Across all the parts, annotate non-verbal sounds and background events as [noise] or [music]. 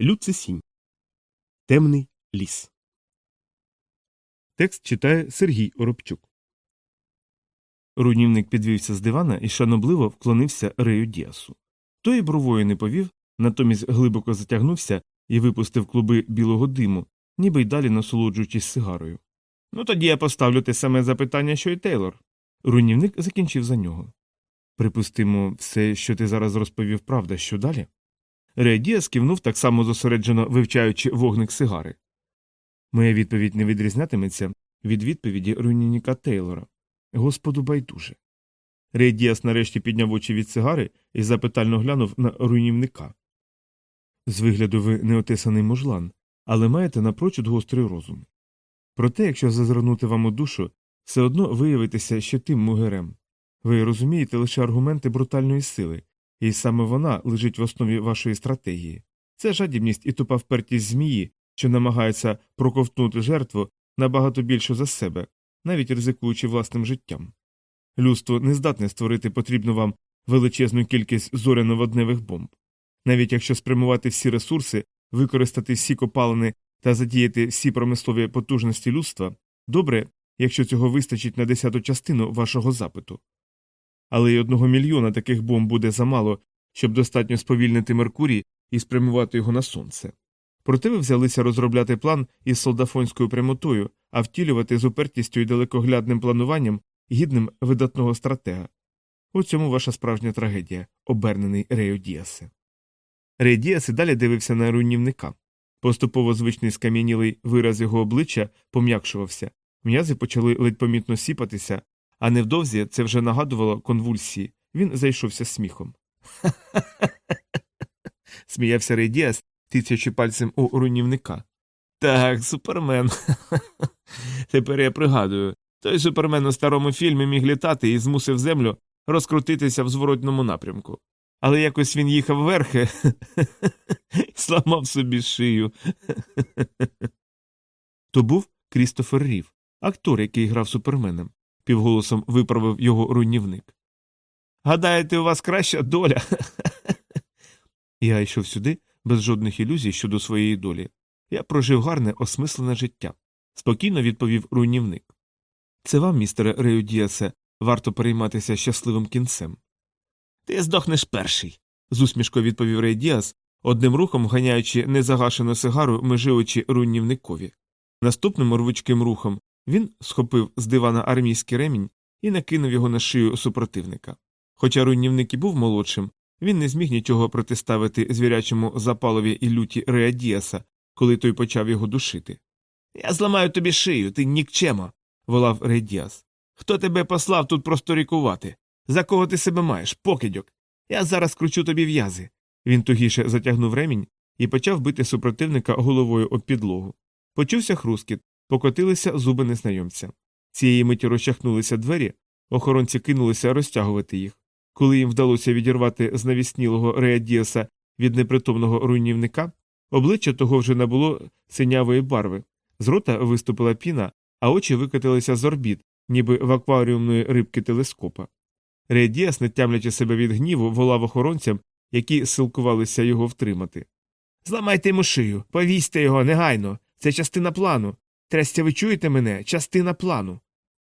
Люцисінь. Темний ліс. Текст читає Сергій Оробчук. Руйнівник підвівся з дивана і шанобливо вклонився Рею Діасу. Той бровою не повів, натомість глибоко затягнувся і випустив клуби білого диму, ніби й далі насолоджуючись сигарою. Ну тоді я поставлю те саме запитання, що й Тейлор. Руйнівник закінчив за нього. Припустимо, все, що ти зараз розповів, правда, що далі? Рей Діас кивнув так само зосереджено вивчаючи вогник сигари. Моя відповідь не відрізнятиметься від відповіді руйнівника Тейлора. Господу байдуже. Рей Діас нарешті підняв очі від сигари і запитально глянув на руйнівника. З вигляду ви неотесаний мужлан, але маєте напрочуд гострий розум. Проте, якщо зазирнути вам у душу, все одно виявитеся ще тим мугерем. Ви розумієте лише аргументи брутальної сили, і саме вона лежить в основі вашої стратегії. Це жадібність і тупа впертість змії, що намагається проковтнути жертву набагато більше за себе, навіть ризикуючи власним життям. Людство не здатне створити потрібну вам величезну кількість зоряно-водневих бомб. Навіть якщо спрямувати всі ресурси, використати всі копалини та задіяти всі промислові потужності людства, добре, якщо цього вистачить на десяту частину вашого запиту. Але й одного мільйона таких бомб буде замало, щоб достатньо сповільнити Меркурій і спрямувати його на сонце. Проте ви взялися розробляти план із солдафонською прямотою, а втілювати з упертістю і далекоглядним плануванням гідним видатного стратега. У цьому ваша справжня трагедія, обернений Рео Діасе. Рей Діас далі дивився на руйнівника. Поступово звичний скам'янілий вираз його обличчя пом'якшувався, м'язи почали ледь помітно сіпатися, а невдовзі це вже нагадувало конвульсії. Він зайшовся сміхом. [laughs] Сміявся Рей Діас, тицячи пальцем у руйнівника. Так, супермен. [laughs] Тепер я пригадую. Той супермен у старому фільмі міг літати і змусив землю розкрутитися в зворотному напрямку. Але якось він їхав верхи і [laughs] сламав собі шию. То був Крістофер Рів, актор, який грав суперменом, півголосом виправив його руйнівник. Гадаєте, у вас краща доля? [laughs] Я йшов сюди без жодних ілюзій щодо своєї долі. Я прожив гарне, осмислене життя, спокійно відповів руйнівник. Це вам, містере Реюдіасе, варто перейматися щасливим кінцем. Ти здохнеш перший, з усмішкою відповів Рейдіас, одним рухом ганяючи незагашену сигару межи очі руйнівникові. Наступним рвучким рухом він схопив з дивана армійський ремінь і накинув його на шию супротивника. Хоча руйнівник і був молодшим, він не зміг нічого протиставити звірячому запалові і люті Реа Діаса, коли той почав його душити. Я зламаю тобі шию, ти нікчема, волав Рей Діас. Хто тебе послав тут просторікувати? За кого ти себе маєш, покидьок? Я зараз кручу тобі в'язи. Він тугіше затягнув ремінь і почав бити супротивника головою об підлогу. Почувся хрускіт, покотилися зуби незнайомця. Цієї миті розчахнулися двері, охоронці кинулися розтягувати їх. Коли їм вдалося відірвати з навіснілого Рея Діаса від непритомного руйнівника, обличчя того вже набуло синявої барви, з рота виступила піна, а очі викотилися з орбіт, ніби в акваріумної рибки телескопа. Рей Діас, не тямлячи себе від гніву, волав охоронцям, які силкувалися його втримати. Зламайте йому шию, повісьте його негайно. Це частина плану. Трястя, ви чуєте мене, частина плану.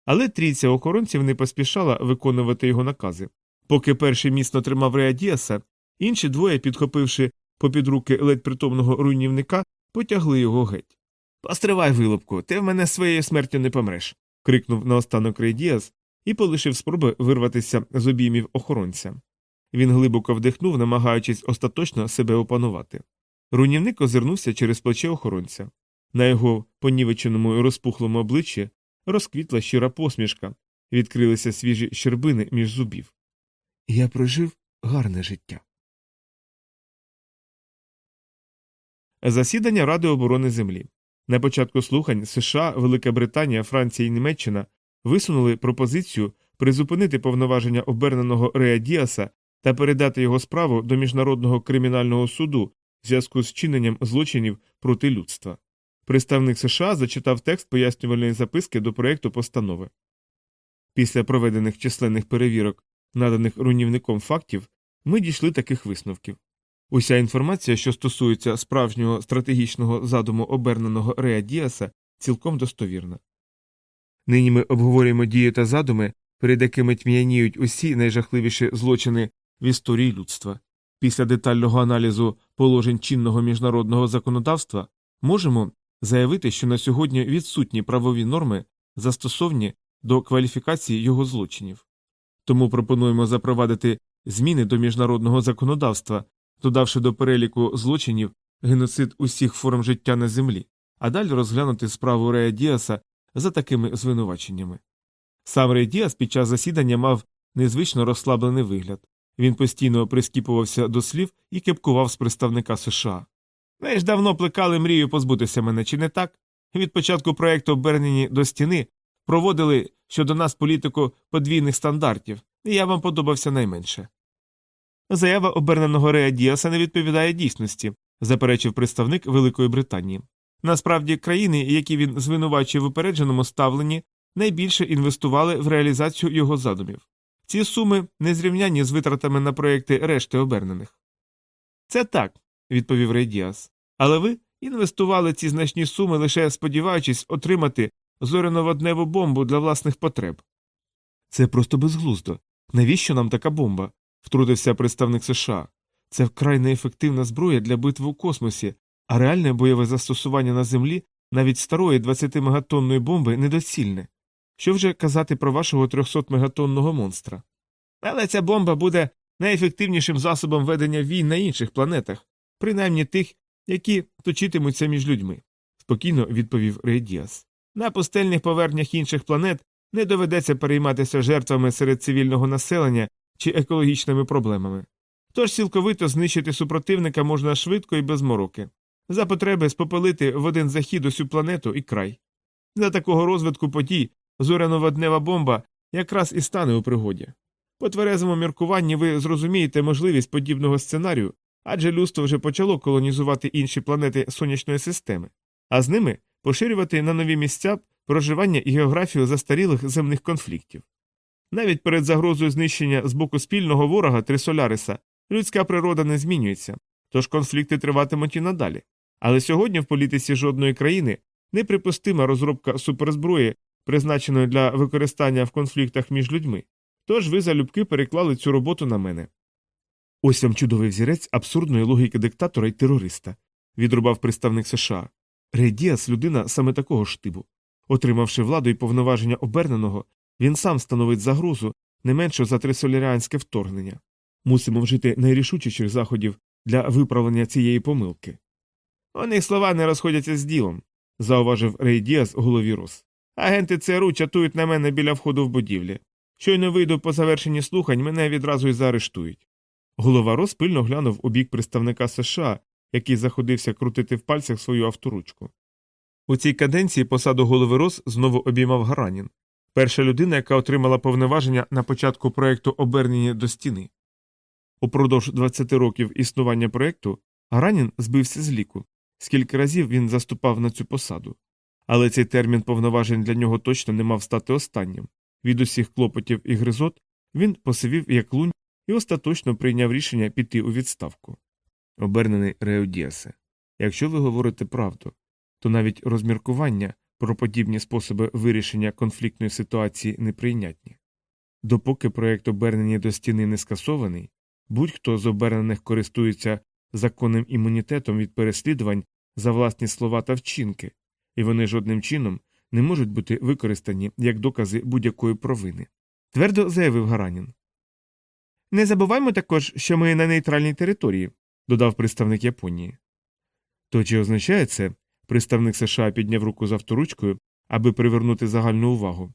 Але трійця охоронців не поспішала виконувати його накази. Поки перший міцно тримав Реа Діаса, інші двоє, підхопивши попід руки ледь притомного руйнівника, потягли його геть. Постривай, вилупку, ти в мене своєю смертю не помреш. крикнув наостанок Рей Діас і полишив спроби вирватися з обіймів охоронця. Він глибоко вдихнув, намагаючись остаточно себе опанувати. Руйнівник озирнувся через плече охоронця. На його понівеченому і розпухлому обличчі розквітла щира посмішка, відкрилися свіжі щербини між зубів. Я прожив гарне життя. Засідання Ради оборони Землі. На початку слухань США, Велика Британія, Франція і Німеччина висунули пропозицію призупинити повноваження оберненого Реа Діаса та передати його справу до Міжнародного кримінального суду в зв'язку з чиненням злочинів проти людства. Представник США зачитав текст пояснювальної записки до проєкту постанови. Після проведених численних перевірок, наданих руйнівником фактів, ми дійшли таких висновків. Уся інформація, що стосується справжнього стратегічного задуму оберненого Реа Діаса, цілком достовірна. Нині ми обговорюємо дії та задуми, перед якими тьмяніють усі найжахливіші злочини в історії людства. Після детального аналізу положень чинного міжнародного законодавства можемо заявити, що на сьогодні відсутні правові норми, застосовні до кваліфікації його злочинів. Тому пропонуємо запровадити зміни до міжнародного законодавства, додавши до переліку злочинів геноцид усіх форм життя на землі, а далі розглянути справу Рея Діаса за такими звинуваченнями. Сам Рей Діас під час засідання мав незвично розслаблений вигляд. Він постійно прискіпувався до слів і кепкував з представника США. Ви ж давно плекали мрію позбутися мене, чи не так? Від початку проєкту обернені до стіни проводили щодо нас політику подвійних стандартів, і я вам подобався найменше. Заява оберненого Рея Діаса не відповідає дійсності, заперечив представник Великої Британії. Насправді, країни, які він звинувачує в упередженому ставленні, найбільше інвестували в реалізацію його задумів. Ці суми не зрівняні з витратами на проекти решти обернених. Це так, відповів Рей Діас. Але ви інвестували ці значні суми, лише сподіваючись отримати зоряноводневу бомбу для власних потреб. Це просто безглуздо. Навіщо нам така бомба? втрутився представник США. Це вкрай неефективна зброя для битви у космосі, а реальне бойове застосування на землі навіть старої 20 мегатонної бомби недоцільне. Що вже казати про вашого 300 мегатонного монстра? Але ця бомба буде найефективнішим засобом ведення війн на інших планетах, принаймні тих, які точитимуться між людьми, спокійно відповів Рей Діас. На пустельних поверхнях інших планет не доведеться перейматися жертвами серед цивільного населення чи екологічними проблемами. Тож цілковито знищити супротивника можна швидко і без мороки, за потреби спопелити в один захід усю планету і край. За такого розвитку подій зоряно-воднева бомба якраз і стане у пригоді. По тверезому міркуванні ви зрозумієте можливість подібного сценарію, адже людство вже почало колонізувати інші планети сонячної системи, а з ними поширювати на нові місця проживання і географію застарілих земних конфліктів. Навіть перед загрозою знищення з боку спільного ворога Трисоляриса людська природа не змінюється, тож конфлікти триватимуть і надалі. Але сьогодні в політиці жодної країни неприпустима розробка суперзброї, призначеної для використання в конфліктах між людьми. Тож ви залюбки переклали цю роботу на мене. Ось вам чудовий взірець абсурдної логіки диктатора і терориста, відрубав представник США. Рей Діас – людина саме такого штибу. Отримавши владу і повноваження оберненого, він сам становить загрозу не менше за трисоляріанське вторгнення. Мусимо вжити найрішучіших заходів для виправлення цієї помилки. У слова не розходяться з ділом, зауважив Рей Діас голові Рос. Агенти ЦРУ чатують на мене біля входу в будівлі. Щойно вийду по завершенні слухань, мене відразу й заарештують. Голова Рос пильно глянув у бік представника США, який заходився крутити в пальцях свою авторучку. У цій каденції посаду голови Рос знову обіймав Гаранін, перша людина, яка отримала повноваження на початку проєкту Обернені до стіни. Упродовж 20 років існування проєкту Гаранін збився з ліку, скільки разів він заступав на цю посаду. Але цей термін повноважень для нього точно не мав стати останнім. Від усіх клопотів і гризот він посивів як лунь і остаточно прийняв рішення піти у відставку. Обернений Реодіасе. Якщо ви говорите правду, то навіть розміркування про подібні способи вирішення конфліктної ситуації неприйнятні. Допоки проєкт обернення до стіни не скасований, будь-хто з обернених користується законним імунітетом від переслідувань за власні слова та вчинки, і вони жодним чином не можуть бути використані як докази будь-якої провини. Твердо заявив Гаранін. Не забуваймо також, що ми на нейтральній території, додав представник Японії. То чи означає це? Представник США підняв руку з авторучкою, аби привернути загальну увагу.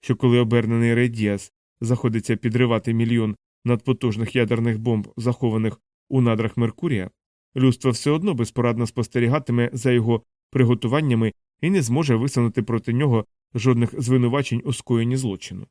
Що коли обернений Рей Діас заходиться підривати мільйон надпотужних ядерних бомб, захованих у надрах Меркурія, людство все одно безпорадно спостерігатиме за його приготуваннями і не зможе висунути проти нього жодних звинувачень у скоєнні злочину.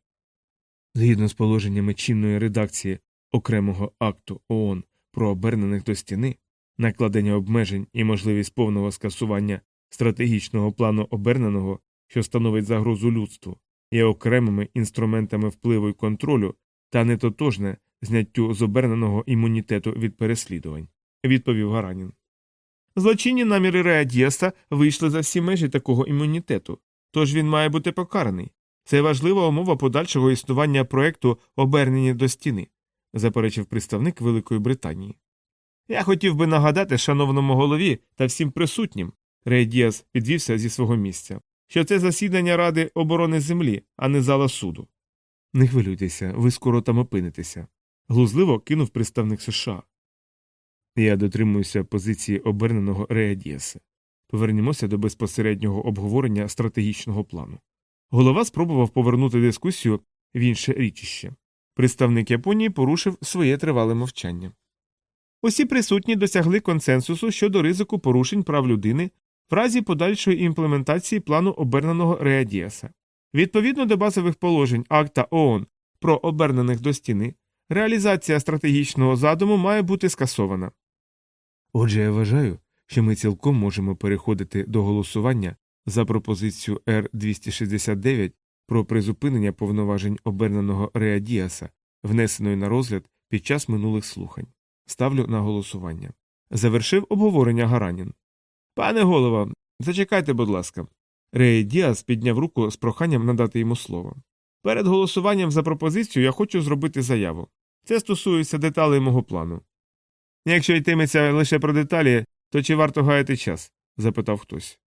Згідно з положеннями чинної редакції окремого акту ООН про обернених до стіни, накладення обмежень і можливість повного скасування стратегічного плану оберненого, що становить загрозу людству, є окремими інструментами впливу і контролю та нетотожне зняттю з оберненого імунітету від переслідувань. відповів Гаранін. Злочинні наміри Реадіаса вийшли за всі межі такого імунітету, тож він має бути покараний. Це важлива умова подальшого існування проекту обернення до стіни, заперечив представник Великої Британії. Я хотів би нагадати шановному голові та всім присутнім, Рей Діас підвівся зі свого місця, що це засідання Ради оборони землі, а не зала суду. Не хвилюйтеся, ви скоро там опинитеся. Глузливо кинув представник США. Я дотримуюся позиції оберненого Рея Діаса. Повернімося до безпосереднього обговорення стратегічного плану. Голова спробував повернути дискусію в інше річище. Представник Японії порушив своє тривале мовчання. Усі присутні досягли консенсусу щодо ризику порушень прав людини в разі подальшої імплементації плану оберненого Реадіаса. Відповідно до базових положень акта ООН про обернених до стіни, реалізація стратегічного задуму має бути скасована. Отже, я вважаю, що ми цілком можемо переходити до голосування за пропозицію Р 269 про призупинення повноважень оберненого Реадіаса, внесеної на розгляд під час минулих слухань. Ставлю на голосування. Завершив обговорення Гаранін. Пане голова, зачекайте, будь ласка. Рей Діас підняв руку з проханням надати йому слово. Перед голосуванням за пропозицію я хочу зробити заяву. Це стосується деталей мого плану. Якщо йтиметься лише про деталі, то чи варто гаяти час? запитав хтось.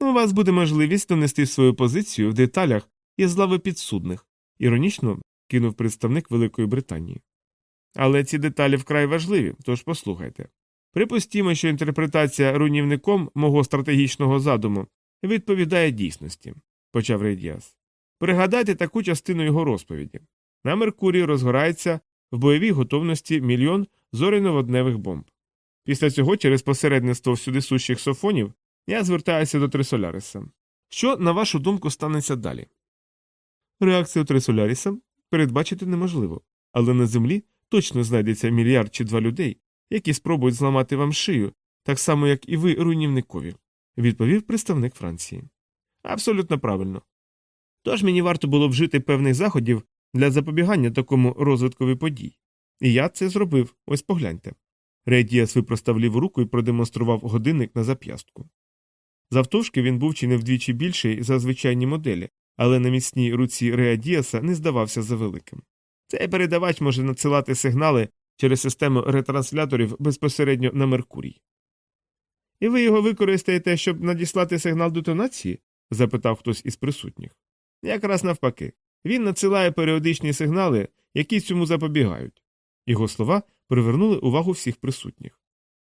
У вас буде можливість донести свою позицію в деталях із лави підсудних, іронічно кинув представник Великої Британії. Але ці деталі вкрай важливі, тож послухайте. Припустімо, що інтерпретація руйнівником мого стратегічного задуму відповідає дійсності, почав Рейдіас. Пригадайте таку частину його розповіді. На Меркурії розгорається в бойовій готовності мільйон зоряно-водневих бомб. Після цього, через посередництво всюди сущих софонів, я звертаюся до Трисоляриса. Що, на вашу думку, станеться далі? Реакцію Трисоляріса передбачити неможливо, але на землі точно знайдеться мільярд чи два людей, які спробують зламати вам шию, так само, як і ви руйнівникові, відповів представник Франції. Абсолютно правильно. Тож мені варто було вжити певних заходів для запобігання такому розвиткові подій. І я це зробив, ось погляньте. Рейдіас випростав ліву руку і продемонстрував годинник на зап'ястку. Завтовшки він був чи не вдвічі більший за звичайні моделі, але на міцній руці Реадіаса не здавався завеликим. Цей передавач може надсилати сигнали через систему ретрансляторів безпосередньо на Меркурій. І ви його використаєте, щоб надіслати сигнал детонації? запитав хтось із присутніх. Якраз навпаки, він надсилає періодичні сигнали, які цьому запобігають. Його слова привернули увагу всіх присутніх.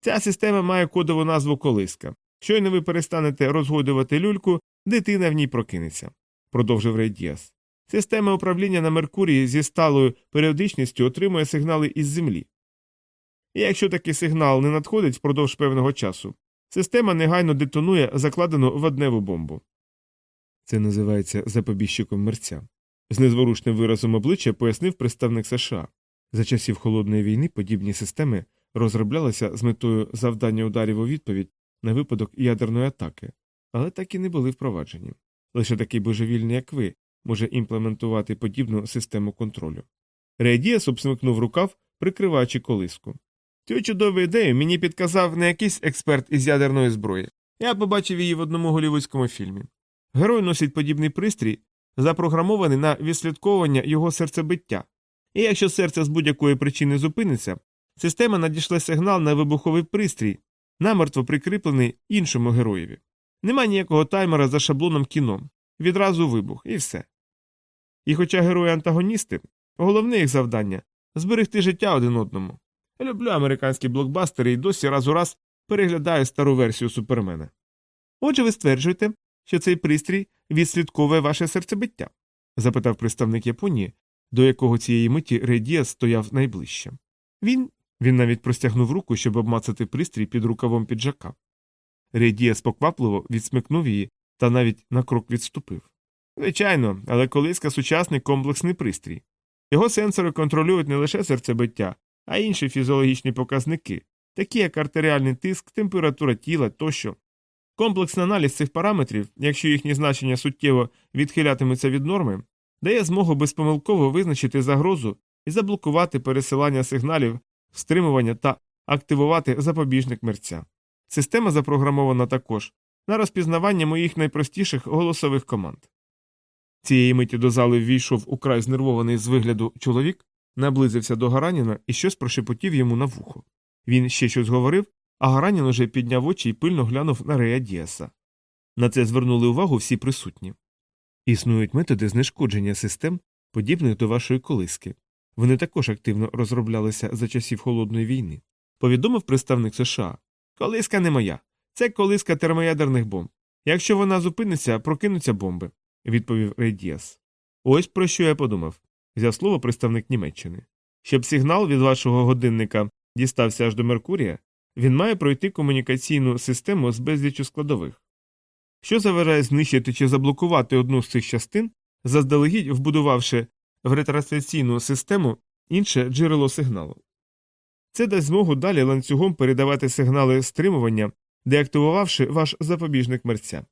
Ця система має кодову назву колиска. Щойно ви перестанете розгойдувати люльку, дитина в ній прокинеться, продовжив Рейдіас. Система управління на Меркурії зі сталою періодичністю отримує сигнали із Землі. І якщо такий сигнал не надходить впродовж певного часу, система негайно детонує закладену водневу бомбу. Це називається запобіжчиком мерця. З незворушним виразом обличчя пояснив представник США. За часів холодної війни подібні системи розроблялися з метою завдання ударів у відповідь на випадок ядерної атаки, але так і не були впроваджені. Лише такий божевільний, як ви, може імплементувати подібну систему контролю. Рейдіас обсмикнув рукав, прикриваючи колиску. Цю чудову ідею мені підказав не якийсь експерт із ядерної зброї. Я побачив її в одному голівудському фільмі. Герой носить подібний пристрій, запрограмований на відслідковування його серцебиття. І якщо серце з будь-якої причини зупиниться, система надійшла сигнал на вибуховий пристрій, намертво прикріплений іншому героєві. Нема ніякого таймера за шаблоном кіном, відразу вибух, і все. І хоча герої антагоністи, головне їх завдання зберегти життя один одному. Люблю американські блокбастери і досі раз у раз переглядаю стару версію супермена. Отже, ви стверджуєте, що цей пристрій відслідковує ваше серцебиття? запитав представник Японії, до якого цієї миті Редія стояв найближче. Він він навіть простягнув руку, щоб обмацати пристрій під рукавом піджака. Редія споквапливо відсмикнув її та навіть на крок відступив. Звичайно, але колиска сучасний комплексний пристрій. Його сенсори контролюють не лише серцебиття, а й інші фізіологічні показники, такі як артеріальний тиск, температура тіла тощо. Комплексний аналіз цих параметрів, якщо їхні значення суттєво відхилятимуться від норми, дає змогу безпомилково визначити загрозу і заблокувати пересилання сигналів, стримування та активувати запобіжник мерця. Система запрограмована також на розпізнавання моїх найпростіших голосових команд. Цієї миті до зали ввійшов украй знервований з вигляду чоловік, наблизився до Гараніна і щось прошепотів йому на вухо. Він ще щось говорив, а Гаранін уже підняв очі і пильно глянув на Рея Діаса. На це звернули увагу всі присутні. Існують методи знешкодження систем, подібних до вашої колиски. Вони також активно розроблялися за часів холодної війни. Повідомив представник США. Колиска не моя. Це колиска термоядерних бомб. Якщо вона зупиниться, прокинуться бомби, відповів Рейдіас. Ось про що я подумав, взяв слово представник Німеччини. Щоб сигнал від вашого годинника дістався аж до Меркурія, він має пройти комунікаційну систему з безліччю складових. Що заважає знищити чи заблокувати одну з цих частин, заздалегідь вбудувавши в ретрансляційну систему інше джерело сигналу. Це дасть змогу далі ланцюгом передавати сигнали стримування, деактивувавши ваш запобіжник мерця.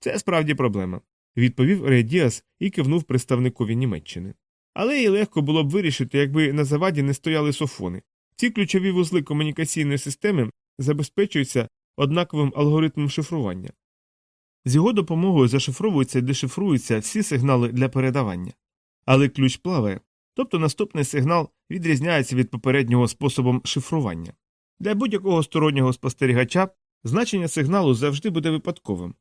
Це справді проблема, відповів Рейдіас і кивнув представникові Німеччини. Але її легко було б вирішити, якби на заваді не стояли софони. Ці ключові вузли комунікаційної системи забезпечуються однаковим алгоритмом шифрування. З його допомогою зашифровуються і дешифруються всі сигнали для передавання. Але ключ плаває, тобто наступний сигнал відрізняється від попереднього способом шифрування. Для будь-якого стороннього спостерігача значення сигналу завжди буде випадковим.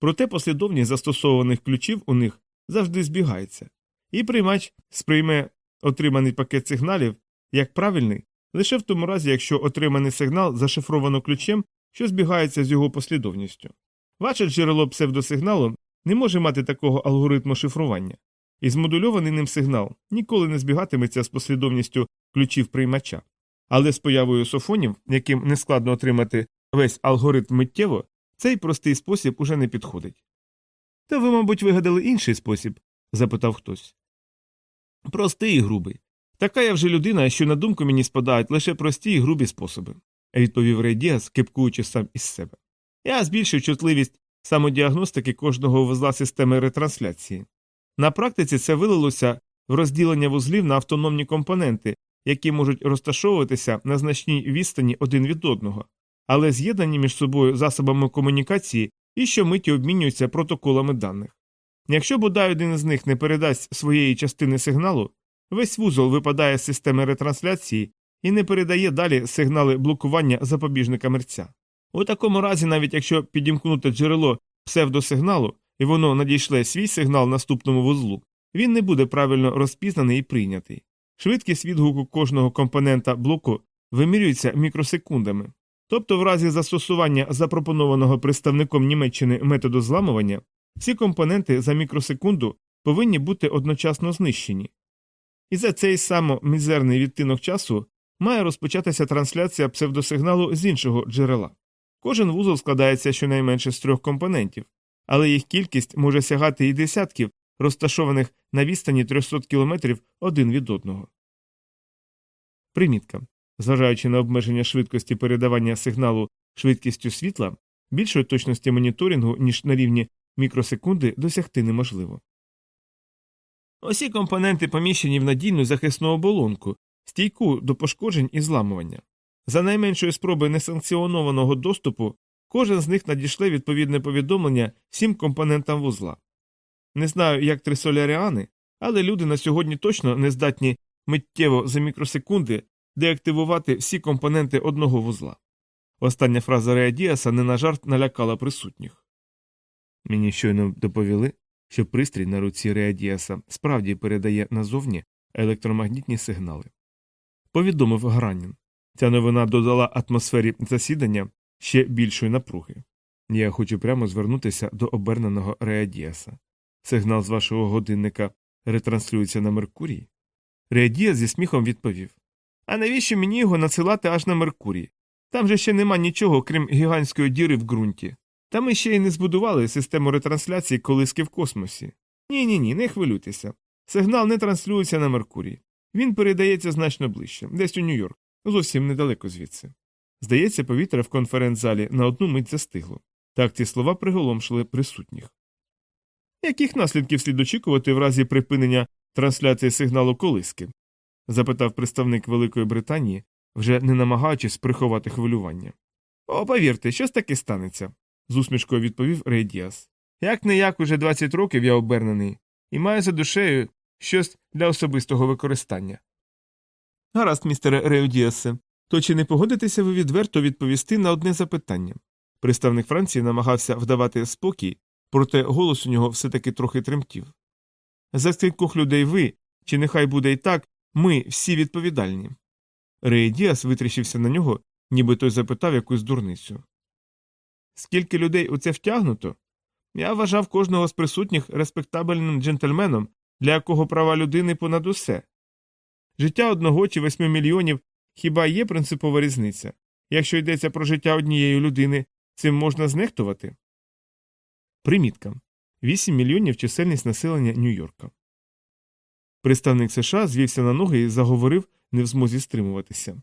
Проте послідовність застосованих ключів у них завжди збігається, і приймач сприйме отриманий пакет сигналів як правильний лише в тому разі, якщо отриманий сигнал зашифровано ключем, що збігається з його послідовністю. Ваше джерело псевдосигналу не може мати такого алгоритму шифрування, і змодульований ним сигнал ніколи не збігатиметься з послідовністю ключів приймача. Але з появою софонів, яким нескладно отримати весь алгоритм миттєво, цей простий спосіб уже не підходить. Та ви, мабуть, вигадали інший спосіб? запитав хтось. Простий і грубий. Така я вже людина, що на думку мені спадають лише прості і грубі способи, відповів Рейдіас, кипкуючи сам із себе. Я збільшив чутливість самодіагностики кожного вузла системи ретрансляції. На практиці це вилилося в розділення вузлів на автономні компоненти, які можуть розташовуватися на значній відстані один від одного, але з'єднані між собою засобами комунікації і щомиті обмінюються протоколами даних. Якщо бодай один із них не передасть своєї частини сигналу, весь вузол випадає з системи ретрансляції і не передає далі сигнали блокування запобіжника мерця. У такому разі, навіть якщо підімкнути джерело псевдосигналу і воно надійшле свій сигнал наступному вузлу, він не буде правильно розпізнаний і прийнятий. Швидкість відгуку кожного компонента блоку вимірюється мікросекундами. Тобто, в разі застосування запропонованого представником Німеччини методу зламування, всі компоненти за мікросекунду повинні бути одночасно знищені. І за цей само мізерний відтинок часу має розпочатися трансляція псевдосигналу з іншого джерела. Кожен вузол складається щонайменше з трьох компонентів, але їх кількість може сягати і десятків, розташованих на відстані 300 кілометрів один від одного. Примітка. Зважаючи на обмеження швидкості передавання сигналу швидкістю світла, більшої точності моніторингу, ніж на рівні мікросекунди, досягти неможливо. Усі компоненти поміщені в надійну захисну оболонку, стійку до пошкоджень і зламування. За найменшої спроби несанкціонованого доступу кожен з них надішле відповідне повідомлення всім компонентам вузла. Не знаю, як трисоляріани, але люди на сьогодні точно не здатні миттєво за мікросекунди деактивувати всі компоненти одного вузла. Остання фраза Реадіаса не на жарт налякала присутніх. Мені щойно доповіли, що пристрій на руці Реадіаса справді передає назовні електромагнітні сигнали. Повідомив Гранін. Ця новина додала атмосфері засідання ще більшої напруги. Я хочу прямо звернутися до оберненого Реадіаса. Сигнал з вашого годинника ретранслюється на Меркурій? Реадіас зі сміхом відповів А навіщо мені його надсилати аж на Меркурій? Там же ще нема нічого, крім гігантської діри в ґрунті. Та ми ще й не збудували систему ретрансляції колиски в космосі. Ні ні ні, не хвилюйтеся. Сигнал не транслюється на Меркурій. Він передається значно ближче, десь у Нью-Йорк, зовсім недалеко звідси. Здається, повітря в конференц-залі на одну мить застигло. Так ці слова приголомшили присутніх. Яких наслідків слід очікувати в разі припинення трансляції сигналу колиски? запитав представник Великої Британії, вже не намагаючись приховати хвилювання. О, повірте, щось таке станеться, з усмішкою відповів Рей Діас. Як не як уже 20 років я обернений і маю за душею щось для особистого використання. Гаразд, містере Реодіасе, то чи не погодитеся ви відверто відповісти на одне запитання? Представник Франції намагався вдавати спокій, проте голос у нього все таки трохи тремтів. За скількох людей ви, чи нехай буде і так, ми всі відповідальні. Рей Діас витріщився на нього, ніби той запитав якусь дурницю. Скільки людей у це втягнуто? Я вважав кожного з присутніх респектабельним джентльменом, для якого права людини понад усе. Життя одного чи восьми мільйонів хіба є принципова різниця? Якщо йдеться про життя однієї людини, цим можна знехтувати? Примітка 8 мільйонів чисельність населення Нью-Йорка. Представник США звівся на ноги і заговорив, не в змозі стримуватися.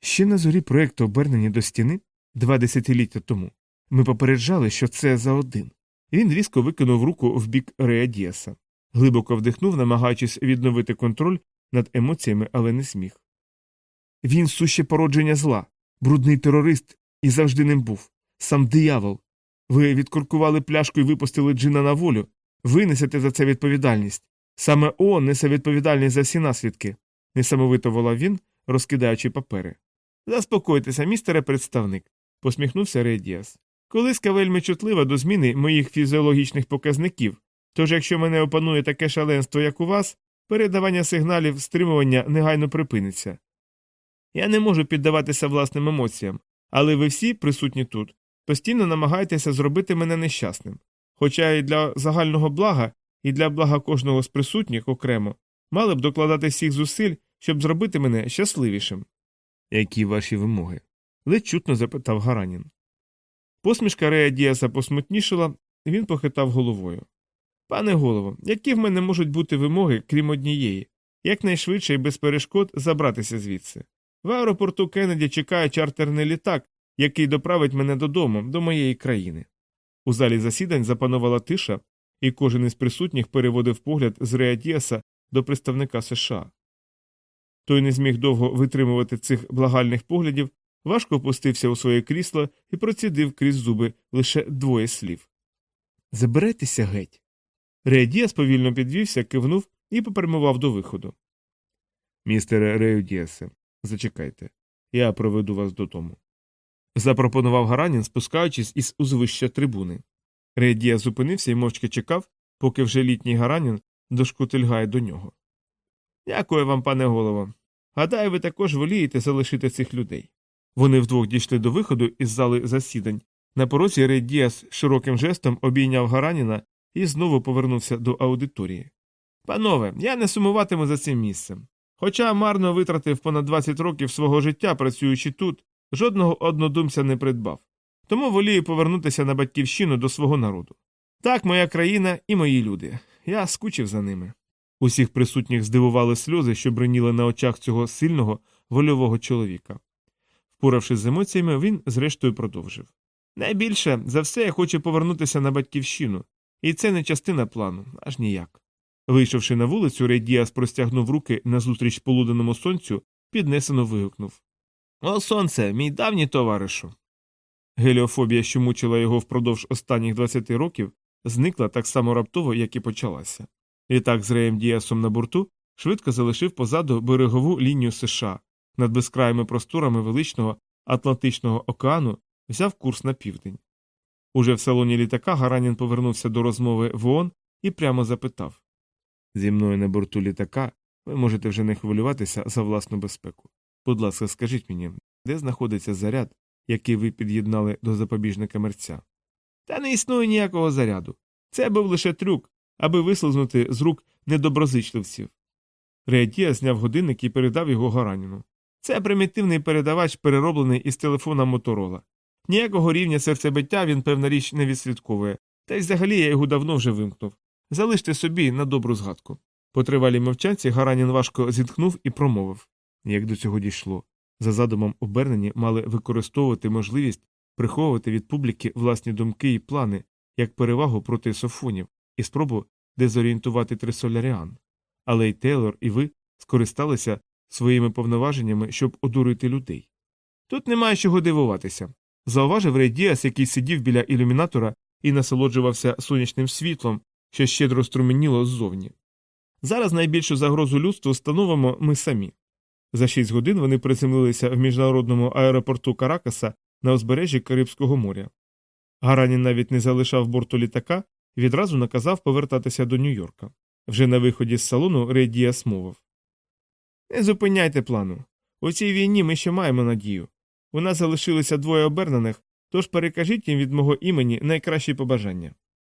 Ще на зорі проєкту обернення до стіни два десятиліття тому ми попереджали, що це за один. Він різко викинув руку в бік Рея Діаса, глибоко вдихнув, намагаючись відновити контроль над емоціями, але не сміх. Він суще породження зла, брудний терорист і завжди ним був. Сам диявол. Ви відкуркували пляшку і випустили джина на волю. Ви несете за це відповідальність. Саме ООН несе відповідальність за всі наслідки, несамовито волав він, розкидаючи папери. Заспокойтеся, містере представник, посміхнувся Рейдіас. Колиска вельми чутлива до зміни моїх фізіологічних показників, тож якщо мене опанує таке шаленство, як у вас, передавання сигналів стримування негайно припиниться. Я не можу піддаватися власним емоціям, але ви всі, присутні тут, постійно намагаєтеся зробити мене нещасним. Хоча і для загального блага, і для блага кожного з присутніх окремо мали б докладати всіх зусиль, щоб зробити мене щасливішим. Які ваші вимоги? ледь чутно запитав Гаранін. Посмішка Рея Діаса посмутнішила, він похитав головою. Пане голово, які в мене можуть бути вимоги, крім однієї, якнайшвидше і без перешкод забратися звідси. В аеропорту Кеннеді чекає чартерний літак, який доправить мене додому, до моєї країни. У залі засідань запанувала тиша, і кожен із присутніх переводив погляд з Рея Діаса до представника США. Той не зміг довго витримувати цих благальних поглядів, важко опустився у своє крісло і процідив крізь зуби лише двоє слів. Забирайтеся геть. Рея Діас повільно підвівся, кивнув і попрямував до виходу. Містере Рею Діасе, зачекайте, я проведу вас додому. Запропонував Гаранін, спускаючись із узвища трибуни. Рей Діас зупинився і мовчки чекав, поки вже літній Гаранін дошкутильгає до нього. Дякую вам, пане голово. Гадаю, ви також волієте залишити цих людей. Вони вдвох дійшли до виходу із зали засідань. На порозі Рей Діас широким жестом обійняв Гараніна і знову повернувся до аудиторії. Панове, я не сумуватиму за цим місцем. Хоча марно витратив понад 20 років свого життя, працюючи тут, жодного однодумця не придбав. Тому волію повернутися на батьківщину до свого народу. Так, моя країна і мої люди. Я скучив за ними. Усіх присутніх здивували сльози, що бриніли на очах цього сильного, вольового чоловіка. Впоравшись з емоціями, він зрештою продовжив. Найбільше за все я хочу повернутися на батьківщину, і це не частина плану, аж ніяк. Вийшовши на вулицю, Рей Діас простягнув руки назустріч полуденному сонцю, піднесено вигукнув О, сонце, мій давній товаришу. Геліофобія, що мучила його впродовж останніх 20 років, зникла так само раптово, як і почалася. Літак з Реєм Діасом на борту швидко залишив позаду берегову лінію США, над безкраїми просторами величного Атлантичного океану взяв курс на південь. Уже в салоні літака Гаранін повернувся до розмови в ООН і прямо запитав Зі мною на борту літака ви можете вже не хвилюватися за власну безпеку. Будь ласка, скажіть мені, де знаходиться заряд, який ви під'єднали до запобіжника мерця? Та не існує ніякого заряду. Це був лише трюк, аби вислизнути з рук недоброзичливців. Реатія зняв годинник і передав його Гараніну. Це примітивний передавач, перероблений із телефона Моторола. Ніякого рівня серцебиття він, певна річ, не відслідковує, та й взагалі я його давно вже вимкнув. Залиште собі на добру згадку. По тривалій мовчанці Гаранін важко зітхнув і промовив як до цього дійшло. За задумом обернені мали використовувати можливість приховувати від публіки власні думки і плани як перевагу проти софонів і спробу дезорієнтувати трисоляріан. Але й Тейлор, і ви скористалися своїми повноваженнями, щоб одурити людей. Тут немає чого дивуватися, зауважив Рей Діас, який сидів біля ілюмінатора і насолоджувався сонячним світлом, що щедро струменіло ззовні. Зараз найбільшу загрозу людству становимо ми самі. За шість годин вони приземлилися в міжнародному аеропорту Каракаса на узбережжі Карибського моря. Гаранін навіть не залишав борту літака відразу наказав повертатися до Нью-Йорка. Вже на виході з салону Рей Діас мовив Не зупиняйте плану. У цій війні ми ще маємо надію. У нас залишилося двоє обернених, тож перекажіть їм від мого імені найкращі побажання.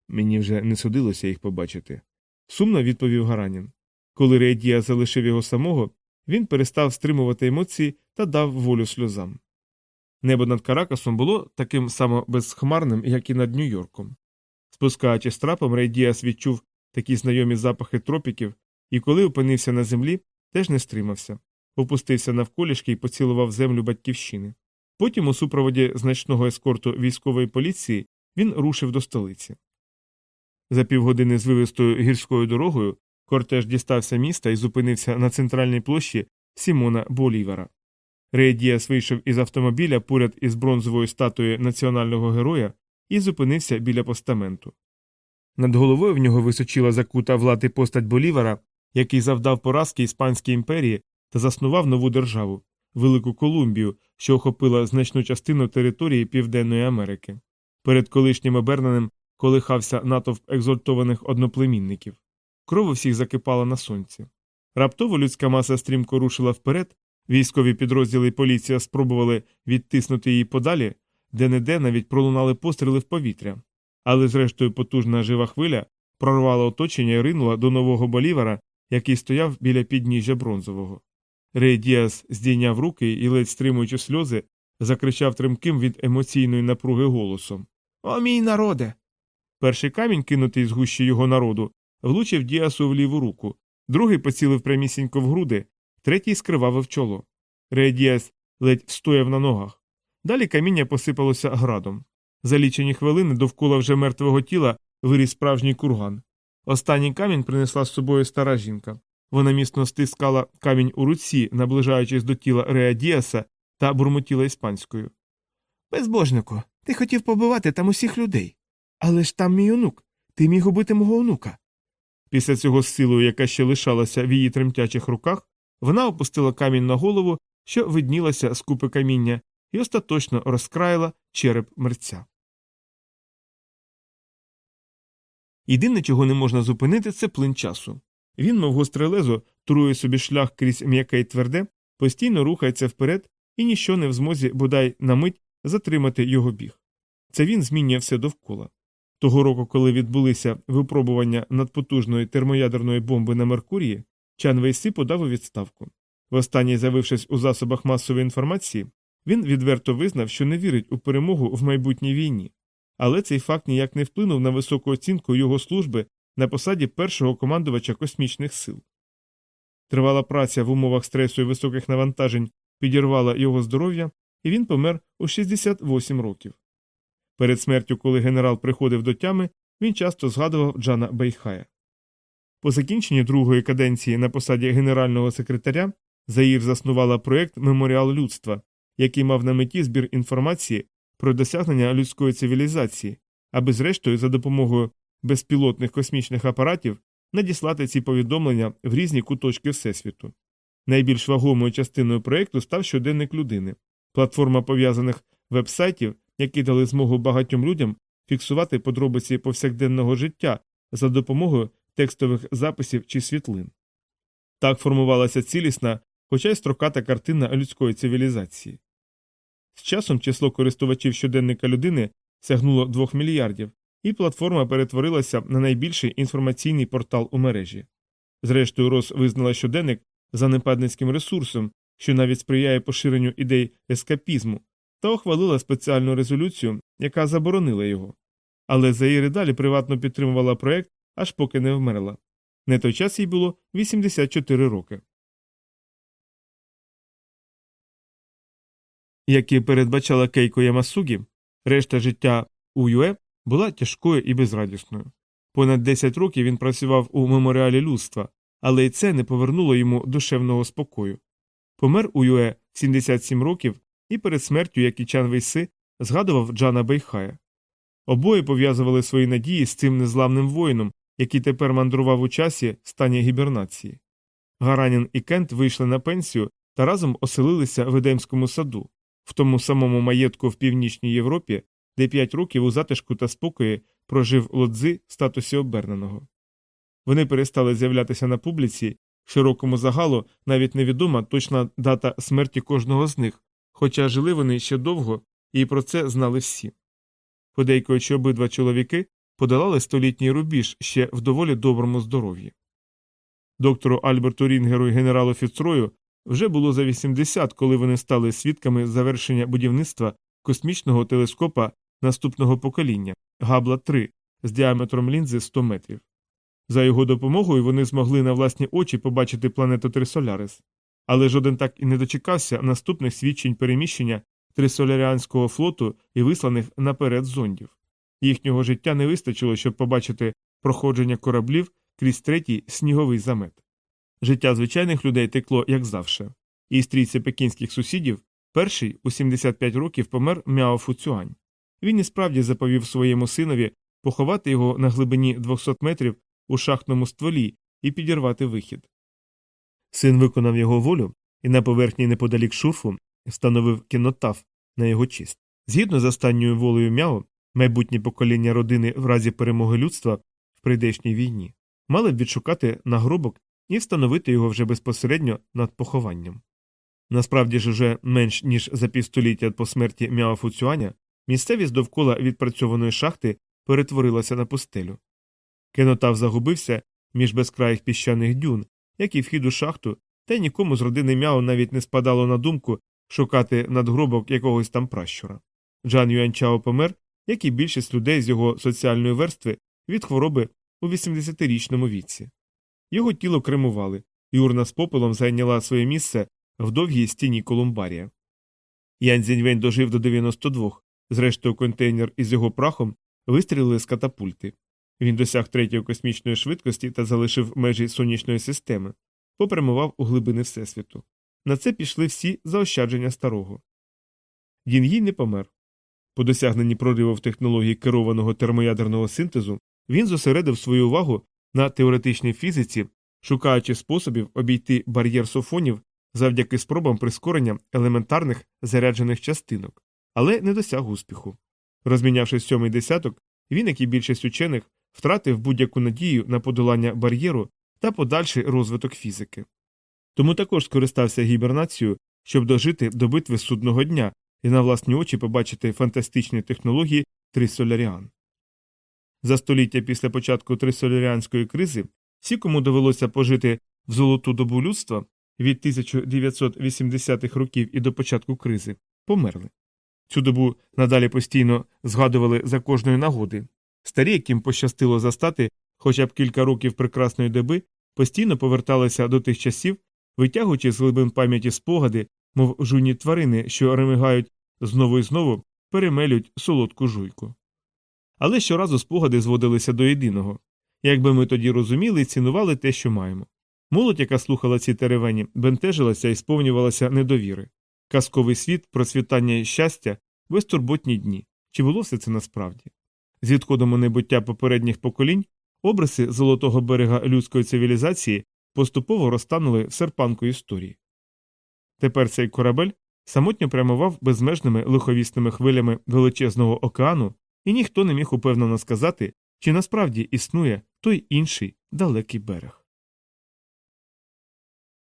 Мені вже не судилося їх побачити. Сумно відповів Гаранін. Коли Рейдія залишив його самого, він перестав стримувати емоції та дав волю сльозам. Небо над Каракасом було таким само безхмарним, як і над Нью-Йорком. Спускаючись трапом, Рейдіас відчув такі знайомі запахи тропіків, і коли опинився на землі, теж не стримався, опустився навколішки і поцілував землю батьківщини. Потім, у супроводі значного ескорту військової поліції, він рушив до столиці. За півгодини з вивистою гірською дорогою кортеж дістався міста і зупинився на центральній площі Сімона Болівера. Рей Діас вийшов із автомобіля поряд із бронзовою статуєю національного героя і зупинився біля постаменту. Над головою в нього височила закута влади постать Болівера, який завдав поразки Іспанській імперії та заснував нову державу Велику Колумбію, що охопила значну частину території Південної Америки. Перед колишнім оберненим колихався натовп екзальтованих одноплемінників. Кров у всіх закипала на сонці. Раптово людська маса стрімко рушила вперед, військові підрозділи і поліція спробували відтиснути її подалі, де не де навіть пролунали постріли в повітря. Але, зрештою, потужна жива хвиля прорвала оточення і ринула до нового болівера, який стояв біля підніжжя бронзового. Рей Діас здійняв руки і, ледь стримуючи сльози, закричав тремким від емоційної напруги голосом О, мій народе! Перший камінь, кинутий з гущі його народу, влучив Діасу в ліву руку, другий поцілив прямісінько в груди, третій скривавив чоло. Рей Діас ледь стояв на ногах. Далі каміння посипалося градом. За лічені хвилини довкола вже мертвого тіла виріс справжній курган. Останній камінь принесла з собою стара жінка. Вона міцно стискала камінь у руці, наближаючись до тіла Реа Діаса та бурмотіла іспанською. Безбожнику, ти хотів побивати там усіх людей. Але ж там мій онук. Ти міг убити мого онука. Після цього силою, яка ще лишалася в її тремтячих руках, вона опустила камінь на голову, що виднілася з купи каміння, і остаточно розкраїла череп мерця. Єдине, чого не можна зупинити, це плин часу. Він, мов гостре лезо, турує собі шлях крізь м'яке й тверде, постійно рухається вперед, і ніщо не в змозі бодай на мить затримати його біг. Це він змінює все довкола. Того року, коли відбулися випробування надпотужної термоядерної бомби на Меркурії, Чан Вейсі подав у відставку. Востаннє з'явившись у засобах масової інформації, він відверто визнав, що не вірить у перемогу в майбутній війні. Але цей факт ніяк не вплинув на високу оцінку його служби на посаді першого командувача космічних сил. Тривала праця в умовах стресу і високих навантажень підірвала його здоров'я, і він помер у 68 років. Перед смертю, коли генерал приходив до тями, він часто згадував Джана Бейхая. По закінченні другої каденції на посаді генерального секретаря Заїр заснувала проєкт Меморіал людства, який мав на меті збір інформації про досягнення людської цивілізації, аби, зрештою, за допомогою безпілотних космічних апаратів надіслати ці повідомлення в різні куточки Всесвіту. Найбільш вагомою частиною проєкту став щоденник людини, платформа пов'язаних вебсайтів, які дали змогу багатьом людям фіксувати подробиці повсякденного життя за допомогою текстових записів чи світлин. Так формувалася цілісна, хоча й строката картина людської цивілізації. З часом число користувачів щоденника людини сягнуло 2 мільярдів, і платформа перетворилася на найбільший інформаційний портал у мережі. Зрештою, Рос визнала щоденник занепадницьким ресурсом, що навіть сприяє поширенню ідей ескапізму, та ухвалила спеціальну резолюцію, яка заборонила його. Але Заїр і далі приватно підтримувала проект, аж поки не вмерла. Не той час їй було 84 роки. Як і передбачала Кейко Ямасугі, решта життя у Юе була тяжкою і безрадісною. Понад 10 років він працював у меморіалі людства, але й це не повернуло йому душевного спокою. Помер у Юе 77 років і перед смертю, як і Чан Вейси, згадував Джана Бейхая. Обоє пов'язували свої надії з цим незламним воїном, який тепер мандрував у часі в стані гібернації. Гаранін і Кент вийшли на пенсію та разом оселилися в Едемському саду, в тому самому маєтку в північній Європі, де п'ять років у затишку та спокої прожив лодзи в статусі оберненого. Вони перестали з'являтися на публіці, широкому загалу навіть невідома точна дата смерті кожного з них, хоча жили вони ще довго і про це знали всі. Подейкуючи обидва чоловіки подолали столітній рубіж ще в доволі доброму здоров'ї. Доктору Альберту Рінгеру і генералу Фіцрою вже було за 80, коли вони стали свідками завершення будівництва космічного телескопа наступного покоління Габла 3 з діаметром лінзи 100 метрів. За його допомогою вони змогли на власні очі побачити планету Трисолярис, але жоден так і не дочекався наступних свідчень переміщення Трисоляріанського флоту і висланих наперед зондів. Їхнього життя не вистачило, щоб побачити проходження кораблів крізь третій сніговий замет. Життя звичайних людей текло, як завше, і стрійці пекінських сусідів перший у 75 років помер Мяо Фуцюань. Він і справді заповів своєму синові поховати його на глибині 200 метрів у шахтному стволі і підірвати вихід. Син виконав його волю і на поверхні неподалік шурфу встановив кінотаф на його честь. Згідно з останньою волею Мяо, майбутнє покоління родини в разі перемоги людства в прийдешній війні мали б відшукати нагробок і встановити його вже безпосередньо над похованням. Насправді ж уже менш ніж за півстоліття по смерті Мяо Фуцюаня місцевість довкола відпрацьованої шахти перетворилася на пустелю. Кенотав загубився між безкраїх піщаних дюн, як і вхід у шахту, та й нікому з родини Мяо навіть не спадало на думку шукати надгробок якогось там пращура. Джан Юанчао помер, як і більшість людей з його соціальної верстви від хвороби у 80-річному віці. Його тіло кремували, і урна з попелом зайняла своє місце в довгій стіні колумбарія. Ян Зіньвень дожив до 92, зрештою контейнер із його прахом вистрілили з катапульти. Він досяг третьої космічної швидкості та залишив межі сонячної системи, попрямував у глибини Всесвіту. На це пішли всі заощадження старого. Дін'ї не помер. По досягненні прориву в технології керованого термоядерного синтезу він зосередив свою увагу на теоретичній фізиці, шукаючи способів обійти бар'єр софонів завдяки спробам прискорення елементарних заряджених частинок, але не досяг успіху. Розмінявши сьомий десяток, він, як і більшість учених, втратив будь-яку надію на подолання бар'єру та подальший розвиток фізики. Тому також скористався гібернацією, щоб дожити до битви судного дня і на власні очі побачити фантастичні технології Трисоляріан. За століття після початку трисоляріанської кризи всі, кому довелося пожити в золоту добу людства від 1980-х років і до початку кризи, померли. Цю добу надалі постійно згадували за кожної нагоди. Старі, яким пощастило застати хоча б кілька років прекрасної доби, постійно поверталися до тих часів, витягуючи з глибин пам'яті спогади, мов жуйні тварини, що ремигають знову і знову, перемелють солодку жуйку. Але щоразу спогади зводилися до єдиного якби ми тоді розуміли і цінували те, що маємо. Молодь, яка слухала ці теревені, бентежилася і сповнювалася недовіри. Казковий світ, процвітання і щастя, безтурботні дні. Чи було все це насправді? З відходом у небуття попередніх поколінь обриси золотого берега людської цивілізації поступово розтанули в серпанку історії. Тепер цей корабель самотньо прямував безмежними лиховісними хвилями величезного океану, і ніхто не міг упевнено сказати, чи насправді існує той інший далекий берег.